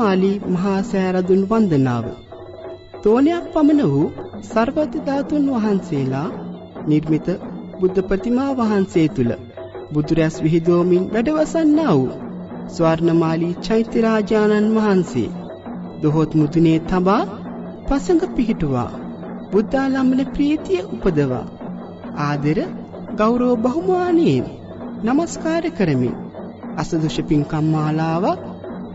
ස්වර්ණමාලී මහා සෑරදුන් වන්දනාව. තෝණයක් පමණ වූ සර්වත ධාතුන් වහන්සේලා නිර්මිත බුද්ධ ප්‍රතිමා වහන්සේ තුල බුදුරැස් විහිදුවමින් වැඩවසන්නා වූ ස්වර්ණමාලී චෛත්‍ය රාජානන් වහන්සේ දොහොත් මුතුනේ තබා පසඟ පිහිටුවා. බුද්ධාලම්බන ප්‍රීතිය උපදවා. ආදර ගෞරව බහුමානයෙන් নমස්කාර කරමින් අසදුෂ පින්කම් මාලාවක්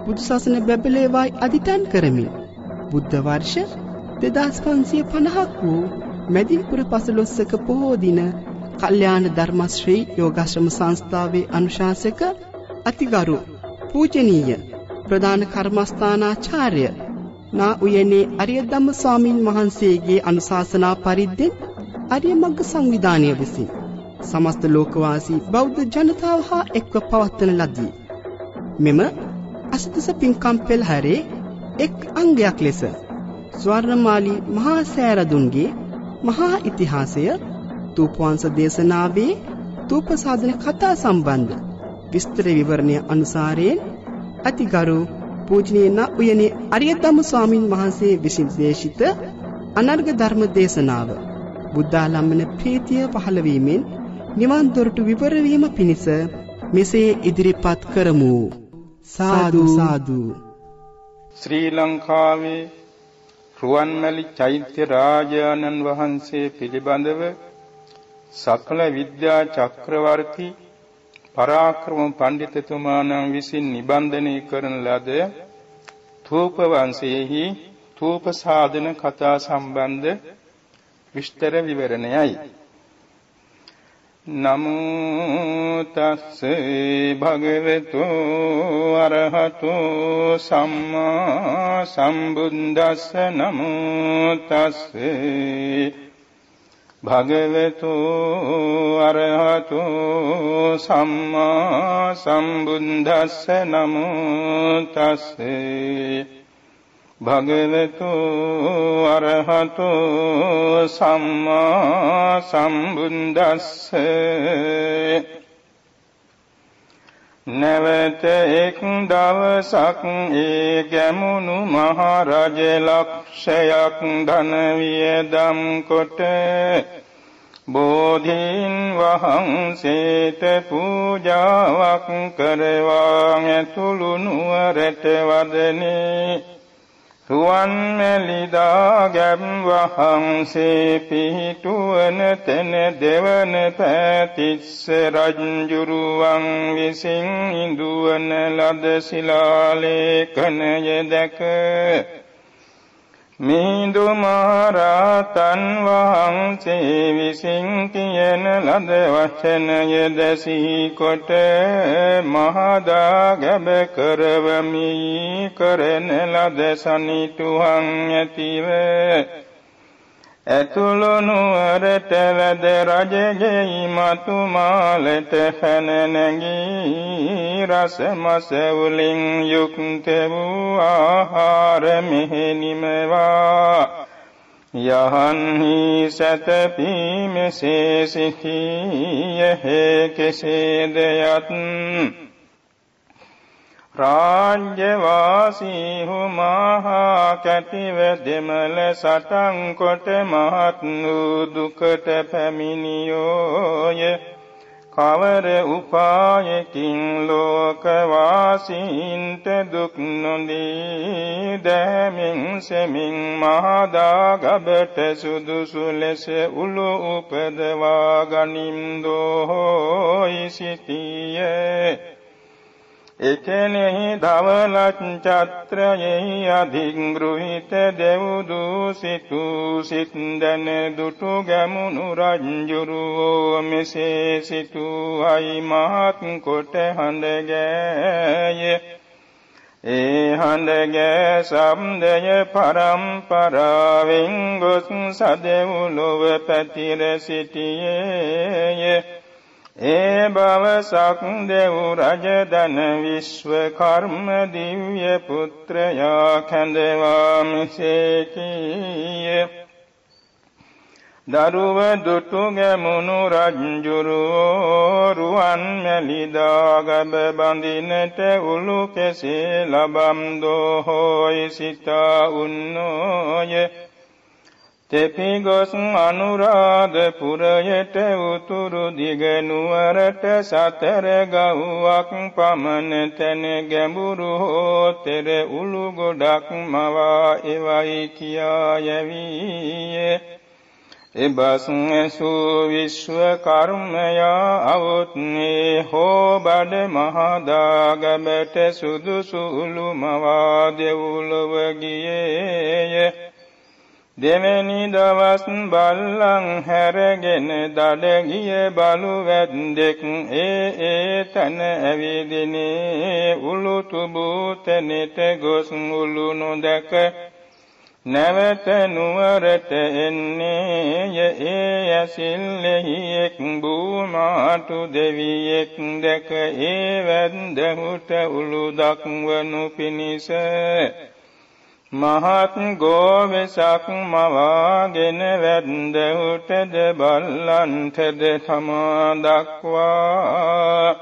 බුදු සසුන බැබලේවායි අදිටන් කරමින් බුද්ධ වර්ෂ 2550ක් වූ මැදින්පුර පසළොස්වක පොහෝ දින කල්යාණ ධර්මශ්‍රී යෝගාශ්‍රම සංස්ථාවේ අනුශාසක අතිගරු පූජනීය ප්‍රධාන කර්මස්ථානාචාර්ය නා උයනේ අරිය ධම්ම ස්වාමින් වහන්සේගේ අනුශාසනා පරිද්දෙන් අරිය මග්ග සංවිධානය විසින් සමස්ත ලෝකවාසී බෞද්ධ ජනතාව හා එක්ව පවත්වන ලදී. මෙම අසදස පින්කම් පෙළහැරේ එක් අංගයක් ලෙස ස්වර්ණමාලී මහා සෑරදුන්ගේ මහා ඉතිහාසය තූපවංශ දේශනාවේ තූප සාධන කතා සම්බන්ධ විස්තර විවරණය අනුසාරයෙන් අතිගරු පූජනීය න උයනේ අරිය ධම්ම ස්වාමින් වහන්සේ විසින් දේශිත අනර්ග ධර්ම දේශනාව බුද්ධාලම්බන ප්‍රීතිය පහළ වීමෙන් නිවන් දොරටු විවර වීම පිණිස මෙසේ ඉදිරිපත් කරමු. සාදු. සාදු. ශ්‍රී ලංකාවේ රුවන්මැලි චෛත්‍ය රාජානන් වහන්සේ පිළිබඳව සකල විද්‍යා චක්‍රවර්ති පරාක්‍රම පඬිතුමාණන් විසින් නිබන්ධනය කරන ලද තූප වංශයේහි තූප සාධන කතා සම්බන්ධ විස්තර විවරණයයි නමෝ තස්සේ භගවතු අරහතු සම්මා සම්බුද්දස්ස නමෝ තස්සේ භගවතු අරහතු සම්මා සම්බුද්දස්ස නමෝ තස්සේ භගවතු අරහතු සම්මා සම්බුද්දස්ස. නැවත එක් දවසක් ඒ ගැමුණු මහරජ ලක්ෂයක් ධන වියදම් කොට බෝධීන් වහන්සේට පූජාවක් කරවා ඇතුළු නුවරට වදනේ. රුවන්මැලිදා ගැම් වහන්සේ පිහිටුවන තැන දෙවන පැතිස්ස රජ්ජුරුවන් විසින් ඉදුවන ලද ශිලාලේඛනය දැක මිහිඳු මහරහතන් වහන්සේ විසින් කියන ලද වචනය දැසී කොට මහදා ගැබ කරවමි. කරන ලද සනිටුහන් ඇතිව ඇතුළු නුවරට වැද රජගෙයි මතු මාලට පැන නැගී රස මස වලින් යුක්ත වූ ආහාර මෙහෙනිමවා යහන්හි සැතපීමසේ සිටියේ කෙසේද යත් රාජ්‍යවාසීහු මහා කැටිව දෙමළ සටන් කොට මහත් වූ දුකට පැමිණියෝය. කවර උපායකින් ලෝකවාසීන්ට දුක් නොදී දැමින් සෙමින් මහදා ගබට සුදුසු ලෙස උළු උපදවා ගනිම්දෝ සිටියේ එකෙනෙහි ධවලත් චත්‍රයෙහි අධිග්‍රහිත දෙව්දූ සිතු සිත්දන දුටු ගැමුණු රජ්ජුරුවෝ මෙසේ සිතු අයි මහත් කොට හඬගෑය ඒ හඬගෑ සම්දය පරම්පරාවෙන් ගොස් සදෙව්ලොව පැතිර සිටියේය. ඒ බවසක් දෙව් රජදන විශ්ව කර්ම දිව්‍ය පුත්‍රයා කැඳවා මෙසේකීය දරුව දුටු ගැමුණු රජ්ජුරුවෝ රුවන් මැලිදාගබ බඳිනට උළු කෙසේ ලබම් දෝහෝයි සිතා උන්නෝය. තෙපි ගොස් අනුරාධපුරයට උතුරු දිගනුවරට සතර ගව්වක් පමණ තැන ගැඹුරු හෝතෙර උළු ගොඩක් මවා එවයි කියා යැවීයේ එබසුන් ඇසූ විශ්ව කර්මයා අවුත්නේ හෝ බඩ මහදාගබට සුදුසුලු මවා දෙවුලොව ගියේය. දෙවැනි දවස් බල්ලන් හැරගෙන දඩගිය බලු වැද්දෙක් ඒ ඒ තන ඇවිදිනේ. උළු තුබූතනෙට ගොස් උළු නොදැක නැවත නුවරට එන්නේය. ඒ ඇසිල්ලෙහි එක් බූමාටු දෙවියෙක් දැක ඒ වැන්දහුට උළු දක්වනු පිණිස මහත් ගෝවෙසක් මවාගෙන වැන්දහුටද බල්ලන්ටද තමා දක්වා.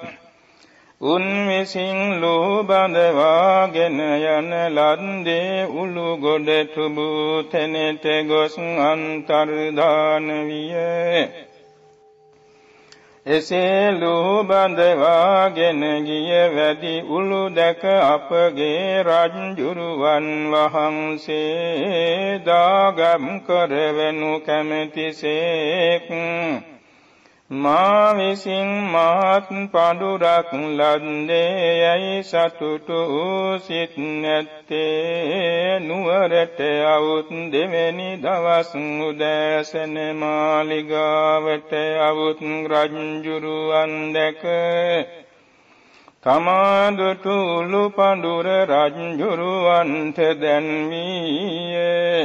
උන් විසින් ලෝ බඳවාගෙන යන ලන්දේ උළු ගොඩ තුබූ තැනට ගොස් අන්තර්ධාන විය. එසේ ලෝ බඳවාගෙන ගිය වැඩි උළු දැක අපගේ රජ්ජුරුවන් වහන්සේ දාගම් කරවනු කැමැතිසේක් මා විසින් මහත් පඳුරක් ලද්දේ යයි සතුටු සිත් නැත්තේ. නුවරට අවුත් දෙවැනි දවස් උදෑසන මාලිගාවට අවුත් රජ්ජුරුවන් දැක තමාදුටු උළු පඳුර රජ්ජුරුවන්ට දැන්වීයේ.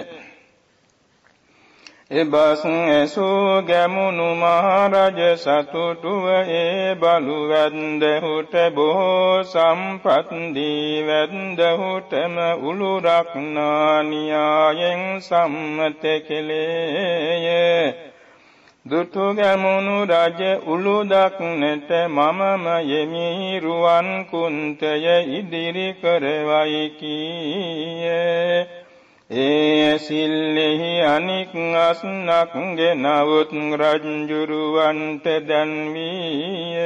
එබස් ඇසූ ගැමුණු මහරජ සතුටුව ඒ බලු වැන්දහුට බොහෝ සම්පත්දී වැන්දහුටම උළුරක් නානියායෙන් සම්මත කෙලේය. දුටු ගැමුණු රජ උළු දක්නට මමම යෙමි රුවන් කුන්තය ඉදිරි කරවයි කීයේ. ඒ සිල්ලෙහි අනික් අස්නක් ගෙනවුත් රජ්ජුරුවන්ට දැන්වීය.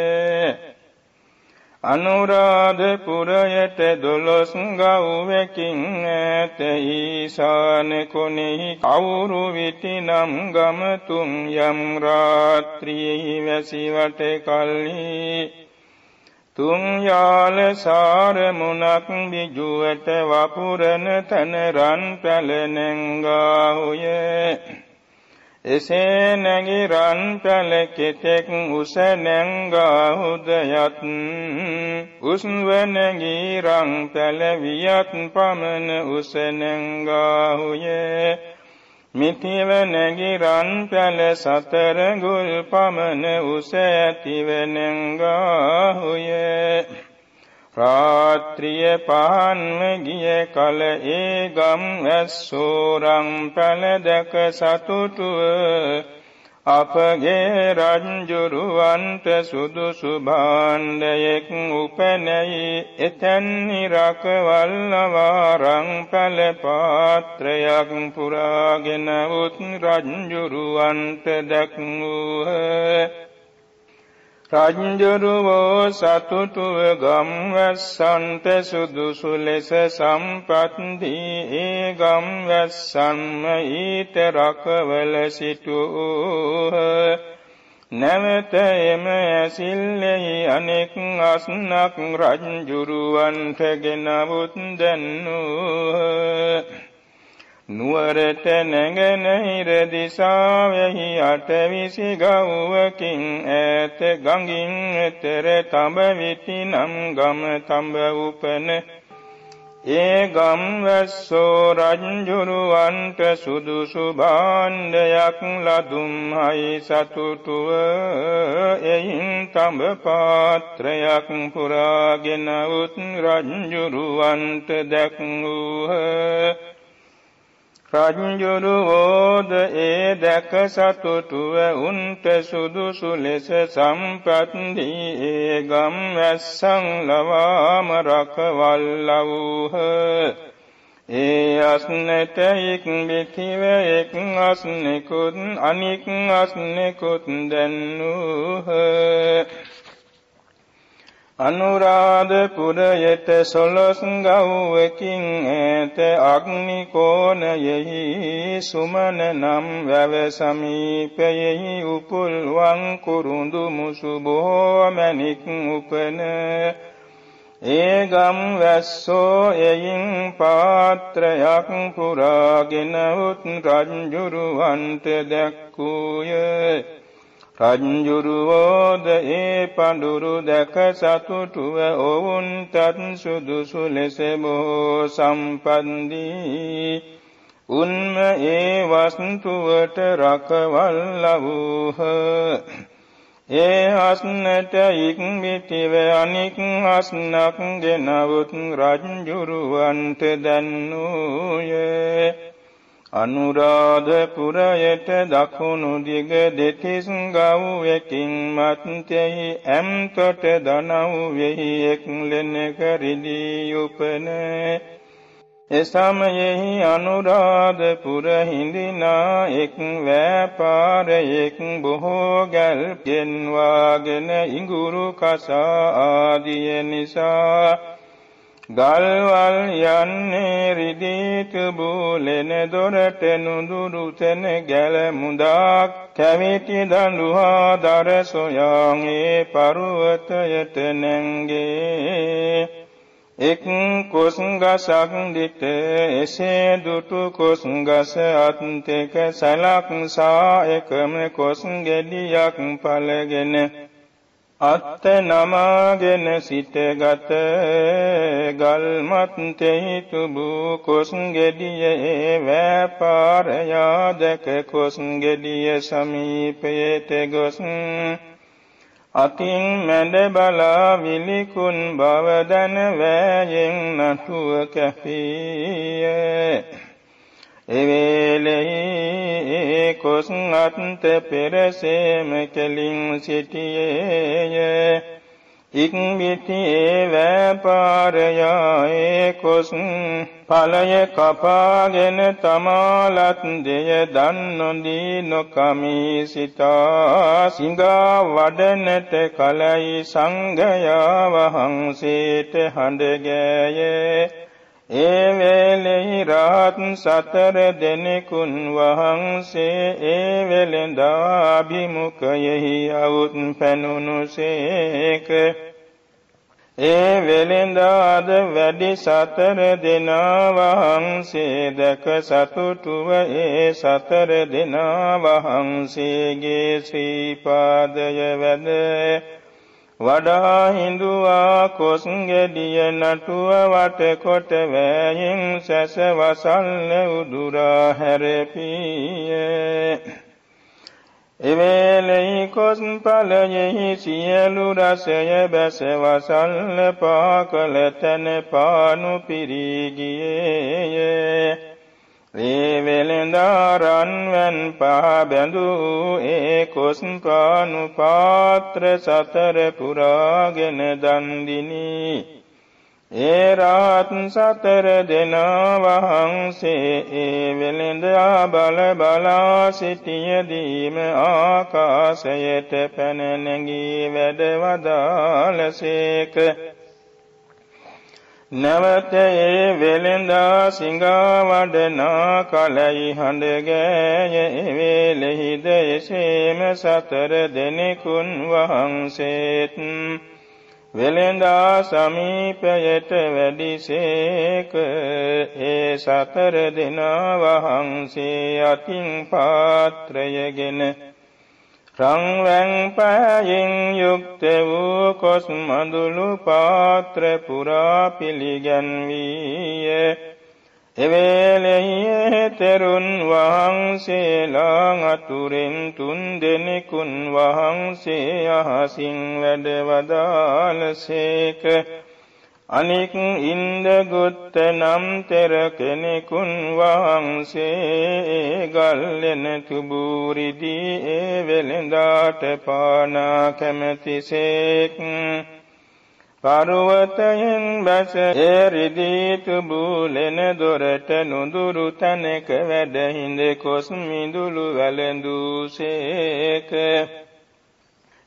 අනුරාධපුරයට දොළොස් ගව්වකින් ඇත ඊසාන කොනෙහි කවුරු විටිනම් ගමතුන් යම් රාත්‍රියෙහි වැසිවට කල්හි තුන් යාල සාරමුණක් බිජුවට වපුරන තන රන් පැලනැංගාහුය එසේ නැගි රන් පැල කෙතෙක් උස නැංගාහුද යත්. උස්ව නැගී රං පැල වියත් පමණ උස නැංගාහුය මිතිව නැගිරන් පැල සතර ගුල් පමණ උස ඇතිවනංගාහුය රාත්‍රිය පහන්ව ගිය කල ඒ ගම් ඇස්සෝරං පැල දැක සතුටුව. අපගේ රංජුරුවන්ට සුදුසු භාණ්ඩයෙක් උපනැයි. එතැන්නි රකවල්ලවාරං පැල පාත්‍රයක් පුරාගෙන උත් රංජුරුවන්ට දැක්වූහ. රජ්ජුරුවෝ සතුටුව ගම්වැස්සන්ට සුදුසු ලෙස සම්පත්දී ඒ ගම්වැස්සන්ම ඊට රකවල සිටූහ. නැවත එම ඇසිල්ලෙහි අනෙක් අස්නක් රජ්ජුරුවන්ට ගෙනවුත් දැන්නූහ. නුවරට නැගෙනහිර දිසාවෙහි අටවිසි ගව්වකින් ඈත ගඟින් එතර තඹ විටි නම් ගම තඹ උපන. ඒ ගම්වැස්සෝ රංජුරුවන්ට සුදුසු භාණ්ඩයක් ලදුම් හයි සතුටුව. එයින් තඹ පාත්‍රයක් පුරාගෙන උත් රංජුරුවන්ට දැක්වූහ. රජ්ජුරුවෝද ඒ දැක සතුටුව උන්ට සුදුසු ලෙස සම්පත්දී ඒ ගම් වැස්සං ලවාම රකවල්ලවූහ. ඒ අස්නට එක් බිතිව එක් අස්නෙකුත් අනික් අස්නෙකුත් දැන්නූහ. අනුරාධපුරයට සොළොස් ගව්වකින් ඈත අග්නි කෝණයෙහි සුමන නම් වැව සමීපයෙහි උපුල්වන් කුරුඳු මුසු බොහෝ මැණික් උපන. ඒ ගම් වැස්සෝ එයින් පාත්‍රයක් පුරාගෙන උත් රජ්ජුරුවන්ට දැක්කූය. රජ්ජුරුවෝද ඒ පඳුරු දැක සතුටුව ඔවුන්ටත් සුදුසු ලෙස බෝ සම්පන්දී. උන්ම ඒ වස්තුවට රකවල් ලවූහ ඒ හස්නට ඉක්මිතිව අනික් හස්නක් ගෙනවුත් රජ්ජුරුවන්ට දැන්නූයේ. අනුරාධපුරයට දකුණු දිග දෙතිස් ගව්වකින් මත්තෙහි ඇම්තොට දනව්වෙහි එක් ලෙනක රිදී උපන. එසමයෙහි අනුරාධපුර හිඳිනා එක් වෑපාරයෙක් බොහෝ ගැල් ගෙන්වාගෙන ඉඟුරු කසා ආදිය නිසා ගල්වල් යන්නේ රිදීත බූලෙන දොරට නුදුරුතන ගැල මුදාක් කැවිටි දඬුහා දර සොයාගේ පරුවතයට නැංගේ. එක් කොස්ගසක් දිට එසේ දුටු කොස්ගස අත්තක සැලක් සා එකම කොස් ගෙඩියක් පලගෙන අත්ත නමාගෙන සිටගත ගල්මත්තෙහි තුබූ කොස්ගෙඩියේ වෑපාරයා දැක කොස්ගෙඩිය සමීපයට ගොස් අතින් මැඩ බලා විලිකුන් බව දැන වෑයෙන් නටුව කැපිය. එවේලෙහි කොස් අත්ත පෙරසේම කෙලින් සිටියේය. ඉක්බිතියේ වෑපාරයායේ කොස් පලය කපාගෙන තමාලත් දෙය දන්නොදී නොකමී සිතා. සිඟා වඩනට කලයි සංගයා වහන්සේට හඬගෑයේ ඒ වේලෙහි රාත් සතර දෙනෙකුන් වහන්සේ ඒ වෙලෙඳා අභිමුඛයෙහි අවුත් පැනුණුසේක ඒ වෙලෙඳාද වැඩි සතර දෙනා වහන්සේ දැක සතුටුව ඒ සතර දෙනා වහන්සේගේ ශ්‍රී පාදය වැද වඩා හිඳුවා කොස්ගෙඩිය නටුව වටකොට වෑයෙන් සැස වසල්ල උදුරා හැරපිය. එවේලෙහි කොස් පලයෙහි සියලු රසය බැස වසල්ල පාකල තැන පානු පිරිගියේය වේවෙලෙන්දාරන්වැන් පහ බැඳූ ඒ කොස්පානු පාත්‍ර සතර පුරාගෙන දන්දිනී ඒ රාත් සතර දෙනා වහන්සේ ඒ වෙළඳා බල බලා සිටියදීම ආකාශයට පැන නැගී වැඩ වදාලසේක නැවත ඒ වෙළඳා සිඟා වඩනා කලයි හඬගෑය වේලෙහිද එසේම සතර දෙනෙකුන් වහන්සේත් වෙළඳා සමීපයට වැඩිසේක ඒ සතර දෙනා වහන්සේ අතින් පාත්‍රයගෙන සංවැන් පෑයෙන් යුක්ත වූ කොස් මඳුළු පාත්‍ර පුරා පිළිගැන්වීය. එවේලෙහි තෙරුන් වහන්සේලා අතුරෙන් තුන් දෙනෙකුන් වහන්සේ අහසින් වැඩ වදාලසේක අනික් ඉන්දගුත්ත නම් තෙර කෙනෙකුන් වහන්සේ ගල්ලෙන තුබූරිදී ඒ වෙළඳාට පානා කැමැතිසේක් පර්වතයෙන් බැස ඒ රිදී තුබූලෙන දොරට නුදුරු තැනක වැඩ හිඳ කොස් මිදුළු වැළඳූසේක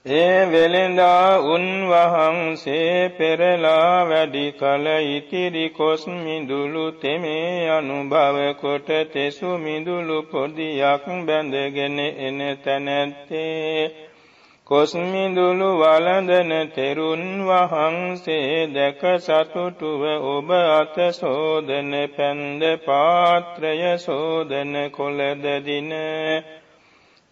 ඒ වෙලෙන්දා උන්වහන්සේ පෙරලා වැඩි කල ඉතිරි කොස් මිදුළු තෙමේ අනුභව කොට තෙසු මිදුළු පොදියක් බැඳගෙන එන තැනැත්තේ. කොස් මිදුළු වළඳන තෙරුන් වහන්සේ දැක සතුටුව ඔබ අත සෝදන පැන්ද පාත්‍රය සෝදන කොළද දින.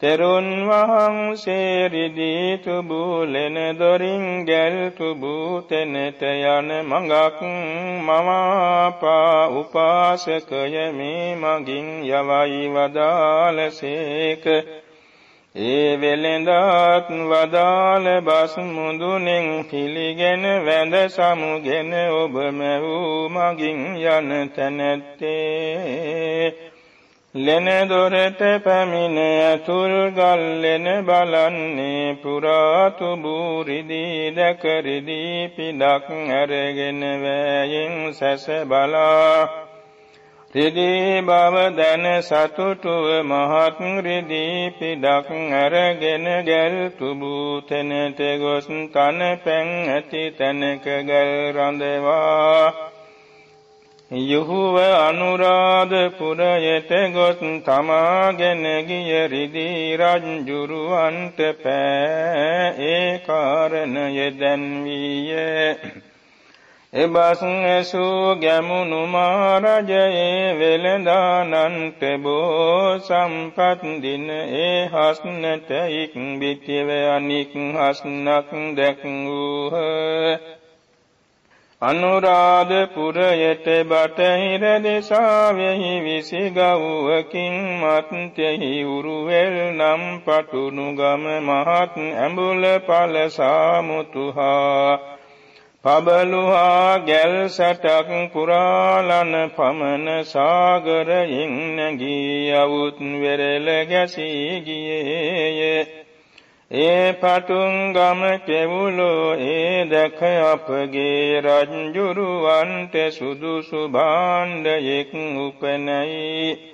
තෙරුන් වහන්සේ රිදී තුබූලෙන දොරින් ගැල් තුබූතෙනට යන මඟක් මවාපා උපාසකය මේ මගින් යවයි වදාලසේක ඒ වෙළෙඳත් වදාළ බස් මුදුනෙන් පිළිගෙන වැඳ සමුගෙන ඔබම වූ මගින් යන තැනැත්තේ. ලෙන දොරට පැමිණ ඇතුල් ගල්ලෙන බලන්නේ පුරාතු බූරිදී දැකරිදී පිඩක් ඇරගෙන වෑයෙන් සැස බලා. රිදී බව දැන සතුටුව මහත් රිදී පිඩක් ඇරගෙන ගැල් තුබූතනට ගොස් තන පැන් ඇති තැනක ගැල් රඳවා. යුහුව අනුරාධපුරයට ගොත් තමාගෙන ගිය රිදී රජ්ජුරුවන්ට පෑ ඒ කාරණය දැන්වීය. එබසන් ඇසූ ගැමුණු මාරජයේ වෙළදානන්ට බෝ සම්පත් දින ඒ හස්නට ඉක් බිතිව අනික් හස්නක් දැක්වූහ. අනුරාධපුරයට බටහිර දෙසාවෙහි විසිගව්වකින් මත්තෙහි උරුවෙල් නම් පටුනු ගම මහත් ඇඹුල පල සාමුතුහා. පබලුහා ගැල් සැටක් පුරාලන පමණ සාගරයෙන් නැගී අවුත් වෙරළ ගැසී ගියේය. ඒ පටුන් ගම කෙවුලෝ ඒ දැක අපගේ රජ්ජුරුවන්ට සුදුසු භාණ්ඩයෙක් උපනැයි.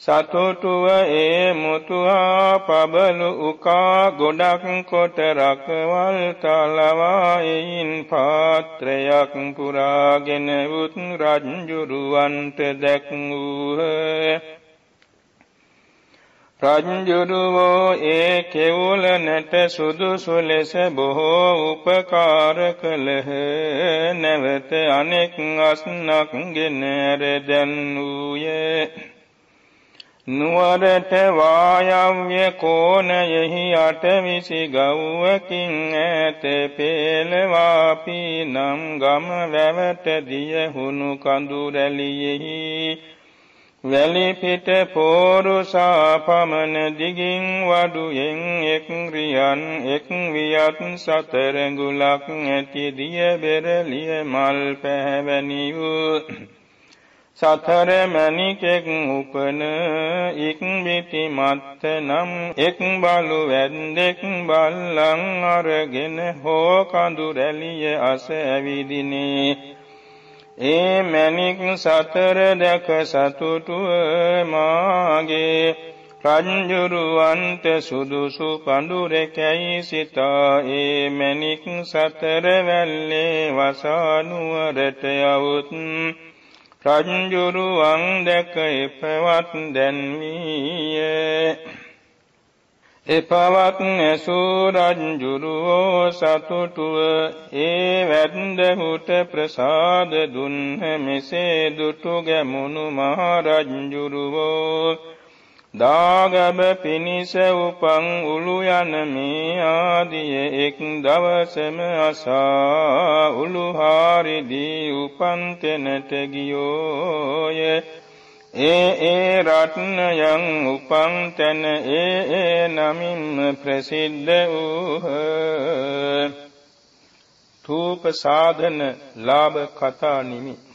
සතුටුව ඒ මුතුහා පබලු උකා ගොඩක් කොට රකවල් තලවායින් පාත්‍රයක් පුරාගෙන උත් රජ්ජුරුවන්ට දැක්වූහ. රජ්ජුරුවෝ ඒ කෙවුලනට සුදුසු ලෙස බොහෝ උපකාර කළහ. නැවත අනෙක් අස්නක් ගෙන ඇරදැන්වූයේ නුවරට වායව්‍ය කෝණයෙහි අටවිසි ගව්වකින් ඇත පේලවාපී නම් ගම වැවට දියහුණු කඳුරැලියෙහි වැලිපිට පෝරුසා පමණ දිගින් වඩුයෙන් එක් රියන් එක් වියත් සතරගුලක් ඇති දිය බෙරලිය මල් පැහැවැනි වූ සතර මැණිකෙක් උපන ඉක් බිති මත්ත නම් එක් බලු වැන්දෙක් බල්ලන් අරගෙන හෝ කඳු රැලිය අස ඇවිදිනේ. ඒ මැණික් සතර දැක සතුටුව මාගේ. රංජුරුවන්ට සුදුසු පඳුරකැයි සිතා ඒ මැණික් සතර වැල්ලේ වසානුවරට යවුත්. රංජුරුවන් දැක එපවත් දැන්වීය. එපවත් ඇසූ රජ්ජුරුවෝ සතුටුව ඒ වැන්දහුට ප්‍රසාද දුන්හ මෙසේ දුටු ගැමුණු මහරජ්ජුරුවෝ දාගබ පිණිස උපං උළු යන මේ ආදිය එක් දවසම අසා උළුහාරිදී උපන්තෙනට ගියෝය. ඒ ඒ රත්නයන් උපන් තැන ඒ ඒ නමින්ම ප්‍රසිද්ධ වූහ. රූප සාධන ලාභ කතා නිමි.